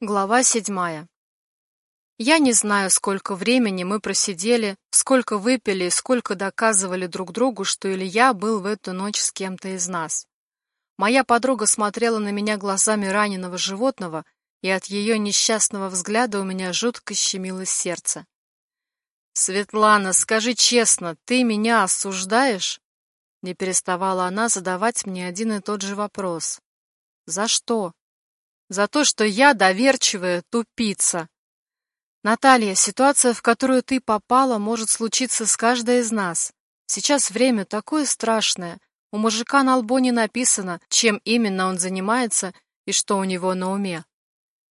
Глава седьмая. Я не знаю, сколько времени мы просидели, сколько выпили и сколько доказывали друг другу, что Илья был в эту ночь с кем-то из нас. Моя подруга смотрела на меня глазами раненого животного, и от ее несчастного взгляда у меня жутко щемило сердце. «Светлана, скажи честно, ты меня осуждаешь?» Не переставала она задавать мне один и тот же вопрос. «За что?» За то, что я доверчивая тупица. Наталья, ситуация, в которую ты попала, может случиться с каждой из нас. Сейчас время такое страшное. У мужика на лбу не написано, чем именно он занимается и что у него на уме.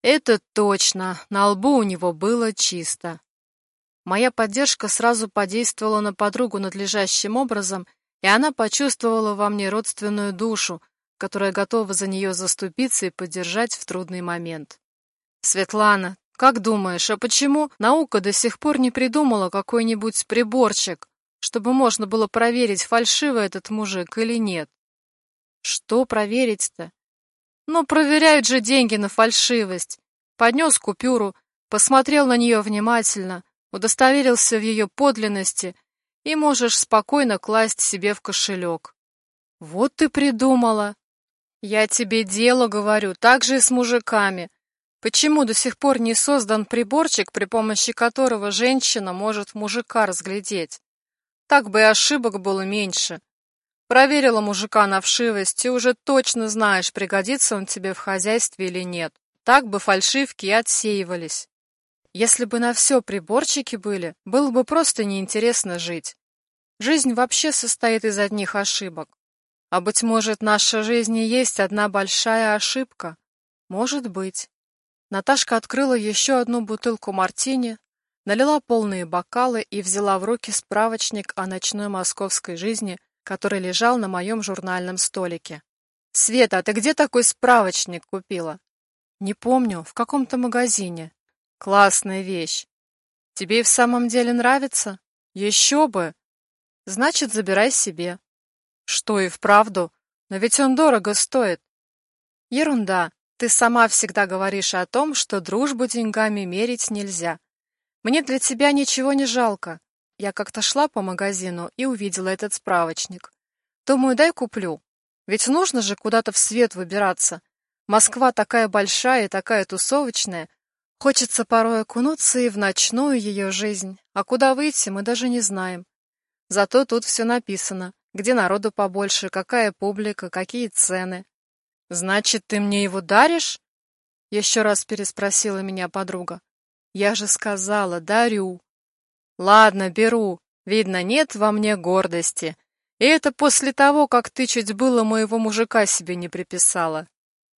Это точно, на лбу у него было чисто. Моя поддержка сразу подействовала на подругу надлежащим образом, и она почувствовала во мне родственную душу, которая готова за нее заступиться и поддержать в трудный момент. Светлана, как думаешь, а почему наука до сих пор не придумала какой-нибудь приборчик, чтобы можно было проверить, фальшивый этот мужик или нет? Что проверить-то? Ну, проверяют же деньги на фальшивость. Поднес купюру, посмотрел на нее внимательно, удостоверился в ее подлинности и можешь спокойно класть себе в кошелек. Вот ты придумала. Я тебе дело говорю, так же и с мужиками. Почему до сих пор не создан приборчик, при помощи которого женщина может мужика разглядеть? Так бы и ошибок было меньше. Проверила мужика на вшивость, и уже точно знаешь, пригодится он тебе в хозяйстве или нет. Так бы фальшивки и отсеивались. Если бы на все приборчики были, было бы просто неинтересно жить. Жизнь вообще состоит из одних ошибок. А быть может, наша жизнь и есть одна большая ошибка? Может быть. Наташка открыла еще одну бутылку мартини, налила полные бокалы и взяла в руки справочник о ночной московской жизни, который лежал на моем журнальном столике. «Света, а ты где такой справочник купила?» «Не помню, в каком-то магазине». «Классная вещь. Тебе и в самом деле нравится?» «Еще бы!» «Значит, забирай себе. Что и вправду? Но ведь он дорого стоит. Ерунда. Ты сама всегда говоришь о том, что дружбу деньгами мерить нельзя. Мне для тебя ничего не жалко. Я как-то шла по магазину и увидела этот справочник. Думаю, дай куплю. Ведь нужно же куда-то в свет выбираться. Москва такая большая и такая тусовочная. Хочется порой окунуться и в ночную ее жизнь. А куда выйти, мы даже не знаем. Зато тут все написано где народу побольше, какая публика, какие цены. Значит, ты мне его даришь? Еще раз переспросила меня подруга. Я же сказала, дарю. Ладно, беру. Видно, нет во мне гордости. И это после того, как ты чуть было моего мужика себе не приписала.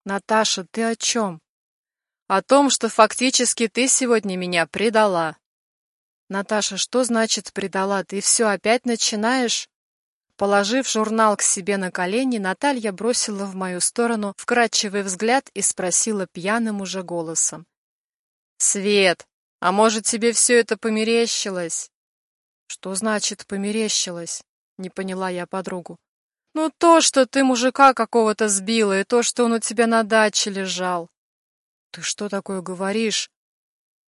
Наташа, ты о чем? О том, что фактически ты сегодня меня предала. Наташа, что значит предала? Ты все опять начинаешь? Положив журнал к себе на колени, Наталья бросила в мою сторону вкрадчивый взгляд и спросила пьяным уже голосом. «Свет, а может, тебе все это померещилось?» «Что значит померещилось?» — не поняла я подругу. «Ну, то, что ты мужика какого-то сбила, и то, что он у тебя на даче лежал». «Ты что такое говоришь?»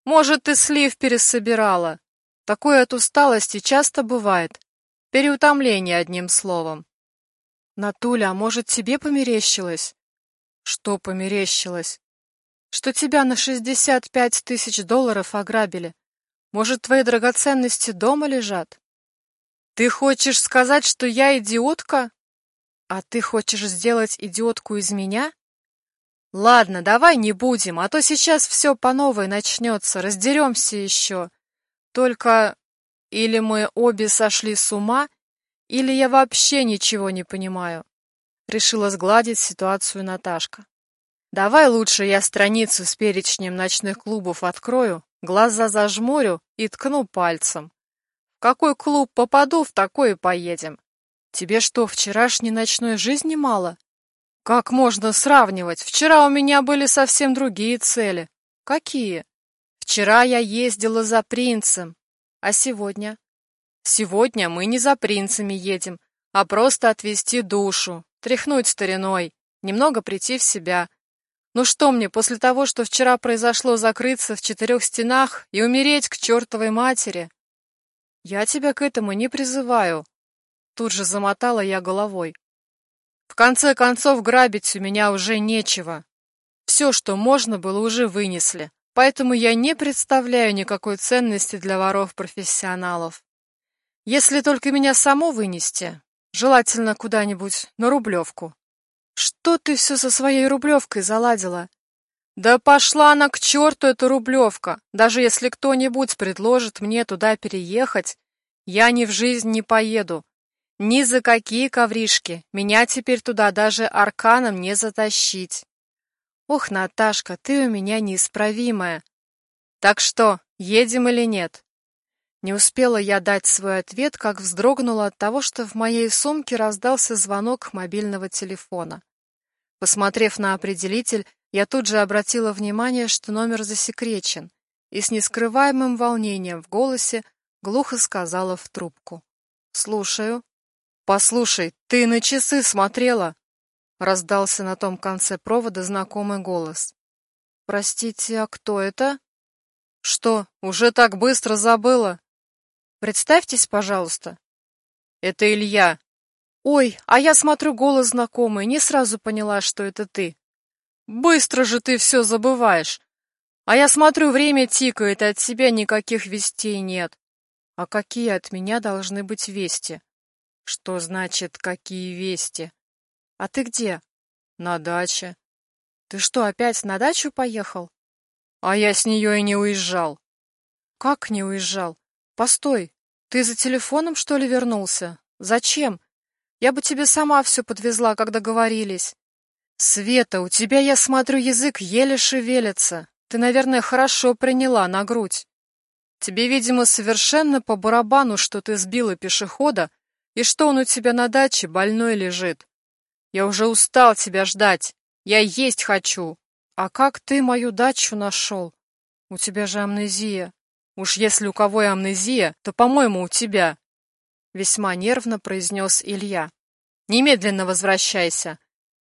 «Может, ты слив пересобирала. Такое от усталости часто бывает. Переутомление, одним словом. Натуля, а может, тебе померещилось? Что померещилось? Что тебя на шестьдесят пять тысяч долларов ограбили. Может, твои драгоценности дома лежат? Ты хочешь сказать, что я идиотка? А ты хочешь сделать идиотку из меня? Ладно, давай не будем, а то сейчас все по новой начнется, раздеремся еще. Только или мы обе сошли с ума, или я вообще ничего не понимаю. Решила сгладить ситуацию Наташка. Давай лучше я страницу с перечнем ночных клубов открою, глаза зажмурю и ткну пальцем. В какой клуб попаду, в такой и поедем. Тебе что, вчерашней ночной жизни мало? Как можно сравнивать? Вчера у меня были совсем другие цели. Какие? Вчера я ездила за принцем, а сегодня? Сегодня мы не за принцами едем, а просто отвести душу, тряхнуть стариной, немного прийти в себя. Ну что мне, после того, что вчера произошло, закрыться в четырех стенах и умереть к чертовой матери? Я тебя к этому не призываю. Тут же замотала я головой. В конце концов, грабить у меня уже нечего. Все, что можно было, уже вынесли. Поэтому я не представляю никакой ценности для воров-профессионалов. Если только меня само вынести, желательно куда-нибудь на Рублевку. Что ты все со своей Рублевкой заладила? Да пошла она к черту, эта Рублевка. Даже если кто-нибудь предложит мне туда переехать, я ни в жизнь не поеду. Ни за какие ковришки. Меня теперь туда даже арканом не затащить. Ох, Наташка, ты у меня неисправимая. Так что, едем или нет? Не успела я дать свой ответ, как вздрогнула от того, что в моей сумке раздался звонок мобильного телефона. Посмотрев на определитель, я тут же обратила внимание, что номер засекречен, и с нескрываемым волнением в голосе глухо сказала в трубку. «Слушаю». «Послушай, ты на часы смотрела?» Раздался на том конце провода знакомый голос. «Простите, а кто это?» «Что, уже так быстро забыла?» «Представьтесь, пожалуйста». «Это Илья», «Ой, а я смотрю, голос знакомый, не сразу поняла, что это ты». «Быстро же ты все забываешь. А я смотрю, время тикает, от тебя никаких вестей нет». «А какие от меня должны быть вести?» «Что значит, какие вести?» «А ты где?» «На даче». «Ты что, опять на дачу поехал?» «А я с нее и не уезжал». «Как не уезжал? Постой, ты за телефоном, что ли, вернулся? Зачем? Я бы тебе сама все подвезла, как договорились. Света, у тебя, я смотрю, язык еле шевелится. Ты, наверное, хорошо приняла на грудь. Тебе, видимо, совершенно по барабану, что ты сбила пешехода, и что он у тебя на даче больной лежит. Я уже устал тебя ждать. Я есть хочу. А как ты мою дачу нашел? У тебя же амнезия. Уж если у кого и амнезия, то, по-моему, у тебя. — весьма нервно произнес Илья. «Немедленно возвращайся.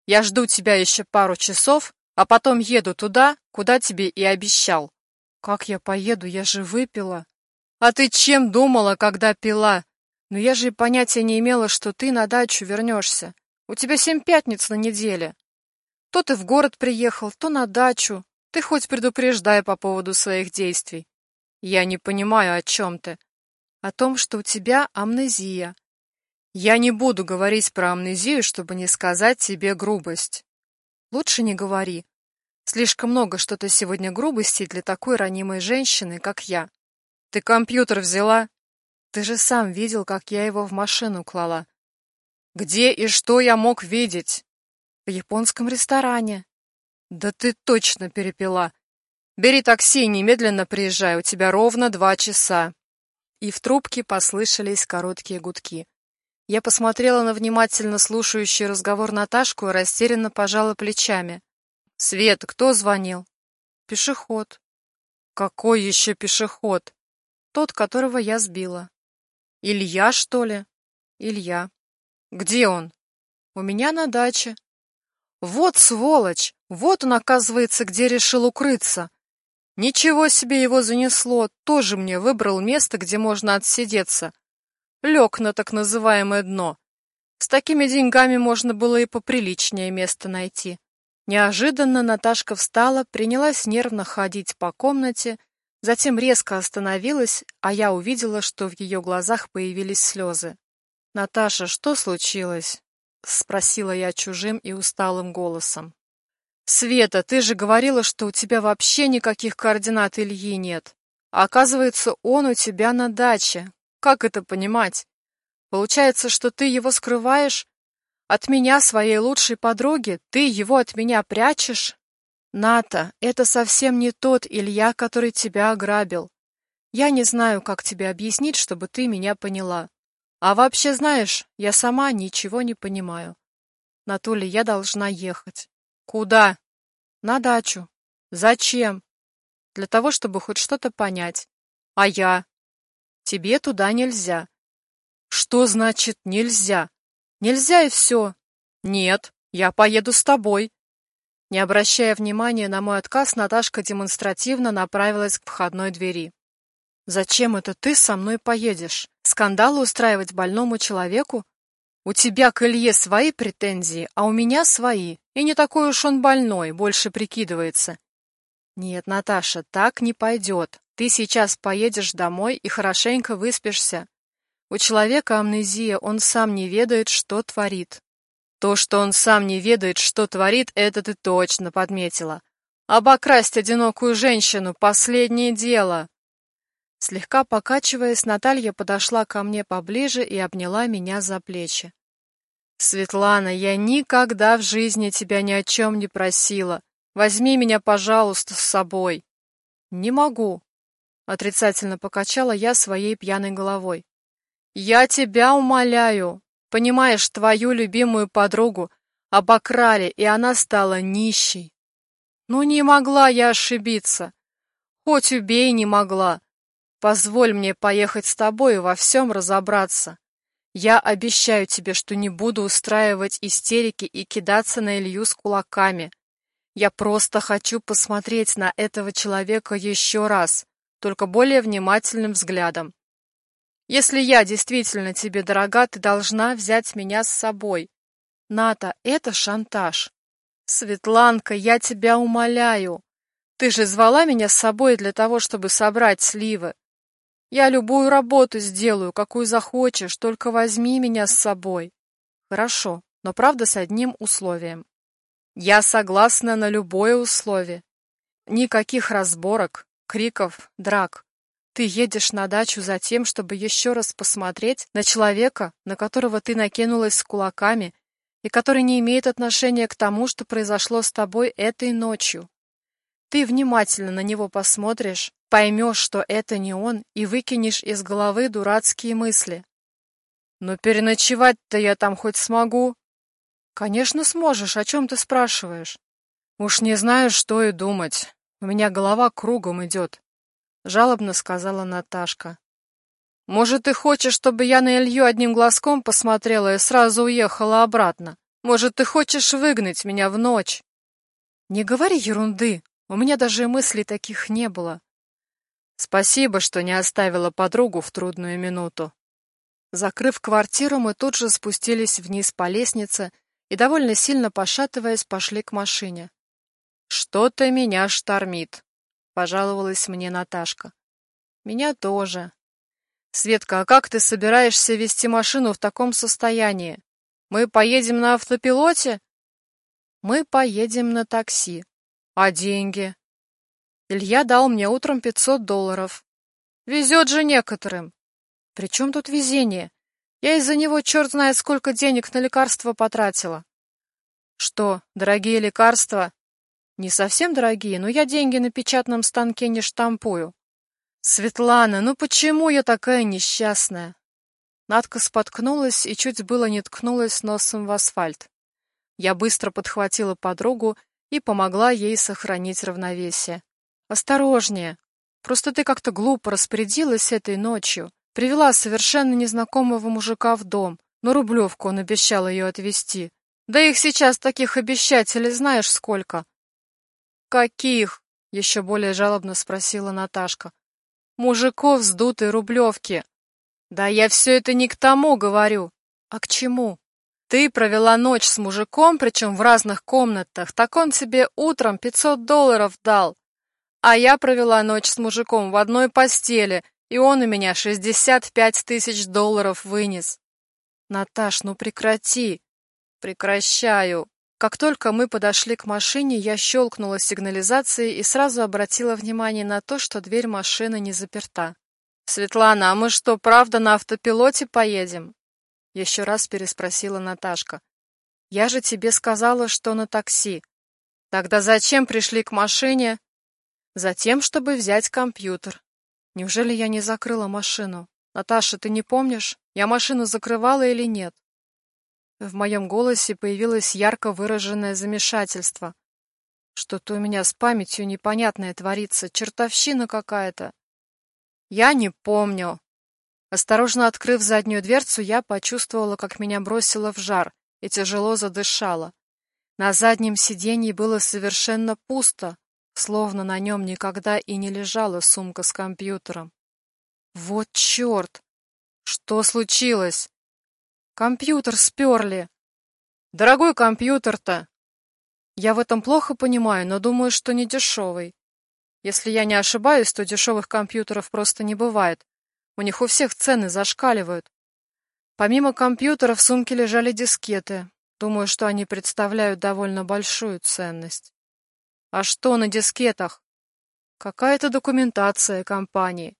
Я жду тебя еще пару часов, а потом еду туда, куда тебе и обещал». «Как я поеду? Я же выпила». «А ты чем думала, когда пила? Но я же и понятия не имела, что ты на дачу вернешься. У тебя семь пятниц на неделе. То ты в город приехал, то на дачу. Ты хоть предупреждай по поводу своих действий. Я не понимаю, о чем ты о том, что у тебя амнезия. Я не буду говорить про амнезию, чтобы не сказать тебе грубость. Лучше не говори. Слишком много что-то сегодня грубости для такой ранимой женщины, как я. Ты компьютер взяла? Ты же сам видел, как я его в машину клала. Где и что я мог видеть? В японском ресторане. Да ты точно перепила. Бери такси и немедленно приезжай, у тебя ровно два часа и в трубке послышались короткие гудки. Я посмотрела на внимательно слушающую разговор Наташку и растерянно пожала плечами. «Свет, кто звонил?» «Пешеход». «Какой еще пешеход?» «Тот, которого я сбила». «Илья, что ли?» «Илья». «Где он?» «У меня на даче». «Вот сволочь! Вот он, оказывается, где решил укрыться. Ничего себе его занесло, тоже мне выбрал место, где можно отсидеться. Лег на так называемое дно. С такими деньгами можно было и поприличнее место найти. Неожиданно Наташка встала, принялась нервно ходить по комнате, затем резко остановилась, а я увидела, что в ее глазах появились слезы. «Наташа, что случилось?» — спросила я чужим и усталым голосом. «Света, ты же говорила, что у тебя вообще никаких координат Ильи нет. А оказывается, он у тебя на даче. Как это понимать? Получается, что ты его скрываешь? От меня, своей лучшей подруги, ты его от меня прячешь? Ната, это совсем не тот Илья, который тебя ограбил. Я не знаю, как тебе объяснить, чтобы ты меня поняла. А вообще, знаешь, я сама ничего не понимаю. Натуля, я должна ехать. Куда? На дачу. Зачем? Для того, чтобы хоть что-то понять. А я? Тебе туда нельзя. Что значит нельзя? Нельзя и все. Нет, я поеду с тобой. Не обращая внимания на мой отказ, Наташка демонстративно направилась к входной двери. «Зачем это ты со мной поедешь? Скандалы устраивать больному человеку? У тебя к Илье свои претензии, а у меня свои. И не такой уж он больной, больше прикидывается. Нет, Наташа, так не пойдет. Ты сейчас поедешь домой и хорошенько выспишься. У человека амнезия, он сам не ведает, что творит. То, что он сам не ведает, что творит, это ты точно подметила. Обокрасть одинокую женщину — последнее дело. Слегка покачиваясь, Наталья подошла ко мне поближе и обняла меня за плечи. «Светлана, я никогда в жизни тебя ни о чем не просила. Возьми меня, пожалуйста, с собой». «Не могу», — отрицательно покачала я своей пьяной головой. «Я тебя умоляю. Понимаешь, твою любимую подругу обокрали, и она стала нищей. Ну не могла я ошибиться. Хоть убей, не могла. Позволь мне поехать с тобой и во всем разобраться. Я обещаю тебе, что не буду устраивать истерики и кидаться на Илью с кулаками. Я просто хочу посмотреть на этого человека еще раз, только более внимательным взглядом. Если я действительно тебе дорога, ты должна взять меня с собой. Ната, это шантаж. Светланка, я тебя умоляю. Ты же звала меня с собой для того, чтобы собрать сливы. Я любую работу сделаю, какую захочешь, только возьми меня с собой. Хорошо, но правда с одним условием. Я согласна на любое условие. Никаких разборок, криков, драк. Ты едешь на дачу за тем, чтобы еще раз посмотреть на человека, на которого ты накинулась с кулаками и который не имеет отношения к тому, что произошло с тобой этой ночью. Ты внимательно на него посмотришь, поймешь, что это не он, и выкинешь из головы дурацкие мысли. Но переночевать-то я там хоть смогу? Конечно, сможешь, о чем ты спрашиваешь? Уж не знаю, что и думать. У меня голова кругом идет, жалобно сказала Наташка. Может, ты хочешь, чтобы я на Илью одним глазком посмотрела и сразу уехала обратно? Может, ты хочешь выгнать меня в ночь? Не говори ерунды, у меня даже мыслей таких не было. Спасибо, что не оставила подругу в трудную минуту. Закрыв квартиру, мы тут же спустились вниз по лестнице и, довольно сильно пошатываясь, пошли к машине. «Что-то меня штормит», — пожаловалась мне Наташка. «Меня тоже». «Светка, а как ты собираешься вести машину в таком состоянии? Мы поедем на автопилоте?» «Мы поедем на такси», а деньги? Илья дал мне утром 500 долларов. Везет же некоторым. При чем тут везение? Я из-за него черт знает сколько денег на лекарства потратила. Что, дорогие лекарства? Не совсем дорогие, но я деньги на печатном станке не штампую. Светлана, ну почему я такая несчастная? Надка споткнулась и чуть было не ткнулась носом в асфальт. Я быстро подхватила подругу и помогла ей сохранить равновесие. «Осторожнее! Просто ты как-то глупо распорядилась этой ночью. Привела совершенно незнакомого мужика в дом, но Рублевку он обещал ее отвезти. Да их сейчас таких обещателей знаешь сколько?» «Каких?» — еще более жалобно спросила Наташка. «Мужиков с дутой Рублевки». «Да я все это не к тому говорю. А к чему?» Ты провела ночь с мужиком, причем в разных комнатах, так он тебе утром 500 долларов дал. А я провела ночь с мужиком в одной постели, и он у меня 65 тысяч долларов вынес. Наташ, ну прекрати. Прекращаю. Как только мы подошли к машине, я щелкнула сигнализацией и сразу обратила внимание на то, что дверь машины не заперта. «Светлана, а мы что, правда на автопилоте поедем?» Еще раз переспросила Наташка. Я же тебе сказала, что на такси. Тогда зачем пришли к машине? Затем, чтобы взять компьютер. Неужели я не закрыла машину? Наташа, ты не помнишь, я машину закрывала или нет? В моем голосе появилось ярко выраженное замешательство. Что-то у меня с памятью непонятное творится, чертовщина какая-то. Я не помню, Осторожно открыв заднюю дверцу, я почувствовала, как меня бросило в жар и тяжело задышала. На заднем сиденье было совершенно пусто, словно на нем никогда и не лежала сумка с компьютером. Вот черт! Что случилось? Компьютер сперли. Дорогой компьютер-то. Я в этом плохо понимаю, но думаю, что не дешевый. Если я не ошибаюсь, то дешевых компьютеров просто не бывает. У них у всех цены зашкаливают. Помимо компьютера в сумке лежали дискеты. Думаю, что они представляют довольно большую ценность. А что на дискетах? Какая-то документация компании.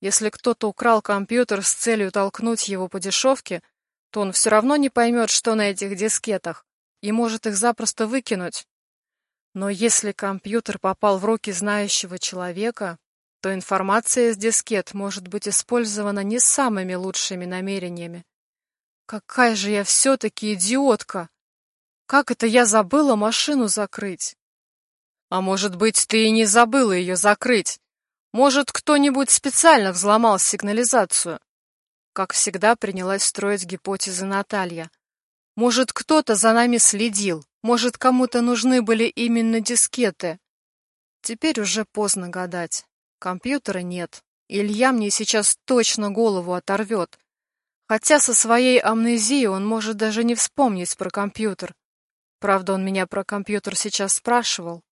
Если кто-то украл компьютер с целью толкнуть его по дешевке, то он все равно не поймет, что на этих дискетах, и может их запросто выкинуть. Но если компьютер попал в руки знающего человека, то информация из дискет может быть использована не самыми лучшими намерениями. Какая же я все-таки идиотка! Как это я забыла машину закрыть? А может быть, ты и не забыла ее закрыть? Может, кто-нибудь специально взломал сигнализацию? Как всегда, принялась строить гипотезы Наталья. Может, кто-то за нами следил? Может, кому-то нужны были именно дискеты? Теперь уже поздно гадать. Компьютера нет. Илья мне сейчас точно голову оторвет. Хотя со своей амнезией он может даже не вспомнить про компьютер. Правда, он меня про компьютер сейчас спрашивал.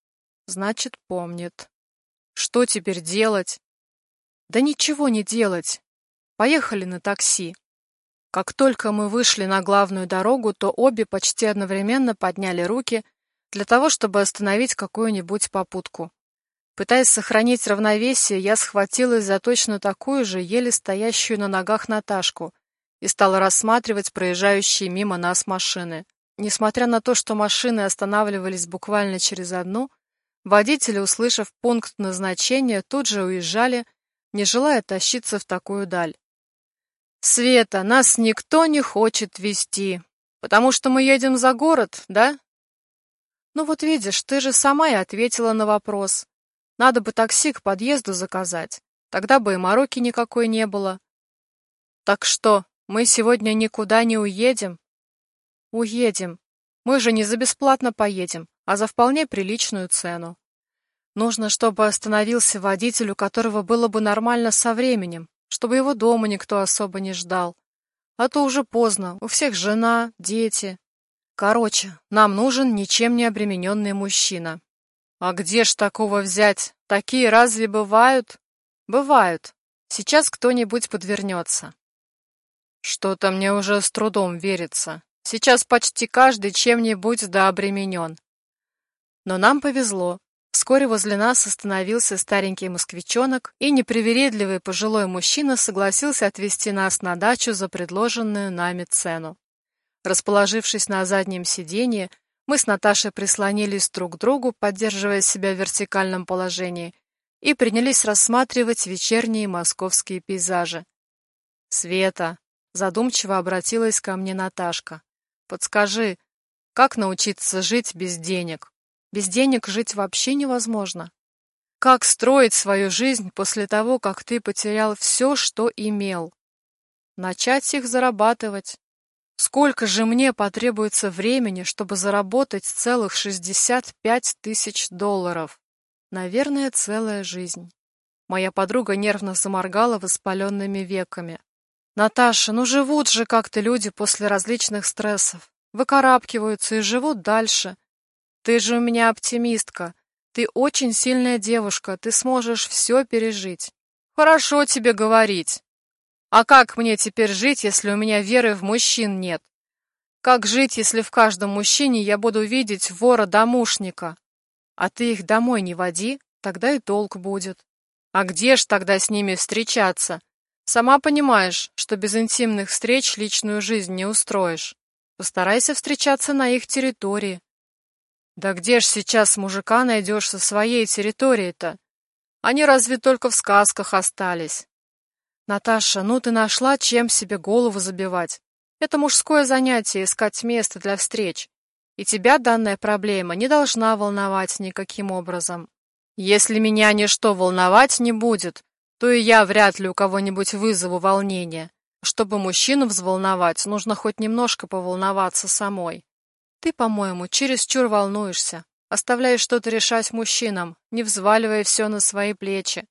Значит, помнит. Что теперь делать? Да ничего не делать. Поехали на такси. Как только мы вышли на главную дорогу, то обе почти одновременно подняли руки для того, чтобы остановить какую-нибудь попутку. Пытаясь сохранить равновесие, я схватилась за точно такую же, еле стоящую на ногах Наташку — и стала рассматривать проезжающие мимо нас машины. Несмотря на то, что машины останавливались буквально через одну, водители, услышав пункт назначения, тут же уезжали, не желая тащиться в такую даль. «Света, нас никто не хочет везти, потому что мы едем за город, да?» «Ну вот видишь, ты же сама и ответила на вопрос. Надо бы такси к подъезду заказать, тогда бы и мороки никакой не было». «Так что, мы сегодня никуда не уедем? Уедем. Мы же не за бесплатно поедем, а за вполне приличную цену. Нужно, чтобы остановился водитель, у которого было бы нормально со временем, чтобы его дома никто особо не ждал. А то уже поздно, у всех жена, дети. Короче, нам нужен ничем не обремененный мужчина. А где ж такого взять? Такие разве бывают? Бывают. Сейчас кто-нибудь подвернется. Что-то мне уже с трудом верится. Сейчас почти каждый чем-нибудь да обременен. Но нам повезло. Вскоре возле нас остановился старенький москвичонок, и непривередливый пожилой мужчина согласился отвезти нас на дачу за предложенную нами цену. Расположившись на заднем сиденье, мы с Наташей прислонились друг к другу, поддерживая себя в вертикальном положении, и принялись рассматривать вечерние московские пейзажи. «Света, Задумчиво обратилась ко мне Наташка. «Подскажи, как научиться жить без денег? Без денег жить вообще невозможно. Как строить свою жизнь после того, как ты потерял все, что имел? Начать их зарабатывать. Сколько же мне потребуется времени, чтобы заработать целых 65 тысяч долларов? Наверное, целая жизнь. Моя подруга нервно заморгала воспаленными веками. Наташа, ну живут же как-то люди после различных стрессов. Выкарабкиваются и живут дальше. Ты же у меня оптимистка. Ты очень сильная девушка, ты сможешь все пережить. Хорошо тебе говорить. А как мне теперь жить, если у меня веры в мужчин нет? Как жить, если в каждом мужчине я буду видеть вора-домушника? А ты их домой не води, тогда и толк будет. А где ж тогда с ними встречаться? Сама понимаешь, что без интимных встреч личную жизнь не устроишь. Постарайся встречаться на их территории. Да где ж сейчас мужика найдешь со своей территории-то? Они разве только в сказках остались. Наташа, ну ты нашла, чем себе голову забивать. Это мужское занятие искать место для встреч. И тебя данная проблема не должна волновать никаким образом. Если меня ничто волновать не будет, то и я вряд ли у кого-нибудь вызову волнение. Чтобы мужчину взволновать, нужно хоть немножко поволноваться самой. Ты, по-моему, чересчур волнуешься, оставляешь что-то решать мужчинам, не взваливая все на свои плечи.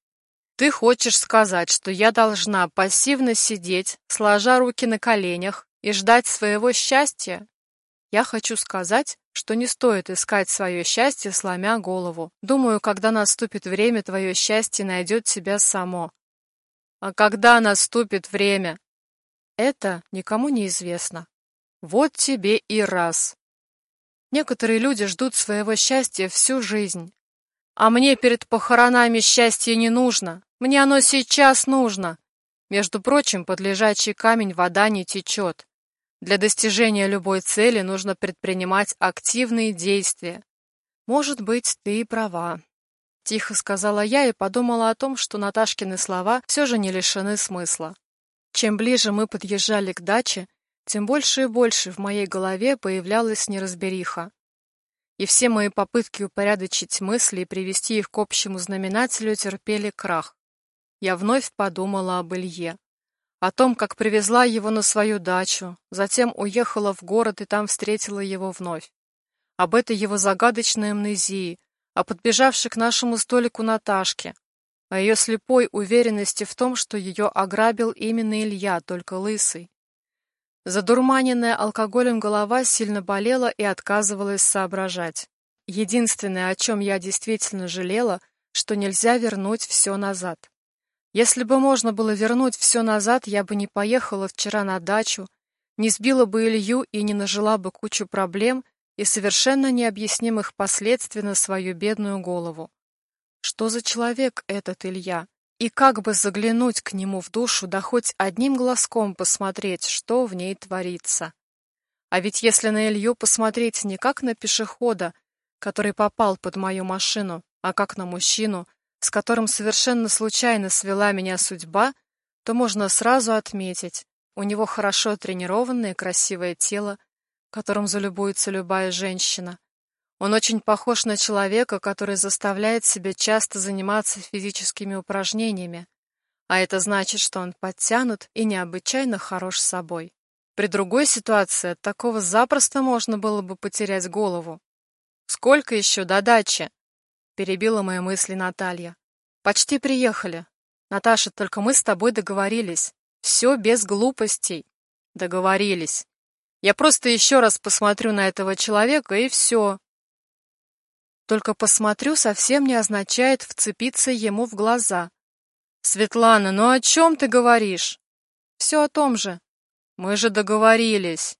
Ты хочешь сказать, что я должна пассивно сидеть, сложа руки на коленях и ждать своего счастья? Я хочу сказать, что не стоит искать свое счастье, сломя голову. Думаю, когда наступит время, твое счастье найдет себя само. А когда наступит время? Это никому не известно. Вот тебе и раз. Некоторые люди ждут своего счастья всю жизнь. А мне перед похоронами счастье не нужно. Мне оно сейчас нужно. Между прочим, под лежачий камень вода не течет. Для достижения любой цели нужно предпринимать активные действия. Может быть, ты и права. Тихо сказала я и подумала о том, что Наташкины слова все же не лишены смысла. Чем ближе мы подъезжали к даче, тем больше и больше в моей голове появлялась неразбериха. И все мои попытки упорядочить мысли и привести их к общему знаменателю терпели крах. Я вновь подумала об Илье о том, как привезла его на свою дачу, затем уехала в город и там встретила его вновь. Об этой его загадочной амнезии, о подбежавшей к нашему столику Наташке, о ее слепой уверенности в том, что ее ограбил именно Илья, только лысый. Задурманенная алкоголем голова сильно болела и отказывалась соображать. Единственное, о чем я действительно жалела, что нельзя вернуть все назад. Если бы можно было вернуть все назад, я бы не поехала вчера на дачу, не сбила бы Илью и не нажила бы кучу проблем и совершенно необъяснимых последствий на свою бедную голову. Что за человек этот Илья? И как бы заглянуть к нему в душу, да хоть одним глазком посмотреть, что в ней творится. А ведь если на Илью посмотреть не как на пешехода, который попал под мою машину, а как на мужчину, с которым совершенно случайно свела меня судьба, то можно сразу отметить, у него хорошо тренированное красивое тело, которым залюбуется любая женщина. Он очень похож на человека, который заставляет себя часто заниматься физическими упражнениями, а это значит, что он подтянут и необычайно хорош собой. При другой ситуации от такого запросто можно было бы потерять голову. «Сколько еще до дачи?» перебила мои мысли Наталья. Почти приехали. Наташа, только мы с тобой договорились. Все без глупостей. Договорились. Я просто еще раз посмотрю на этого человека, и все. Только посмотрю совсем не означает вцепиться ему в глаза. Светлана, ну о чем ты говоришь? Все о том же. Мы же договорились.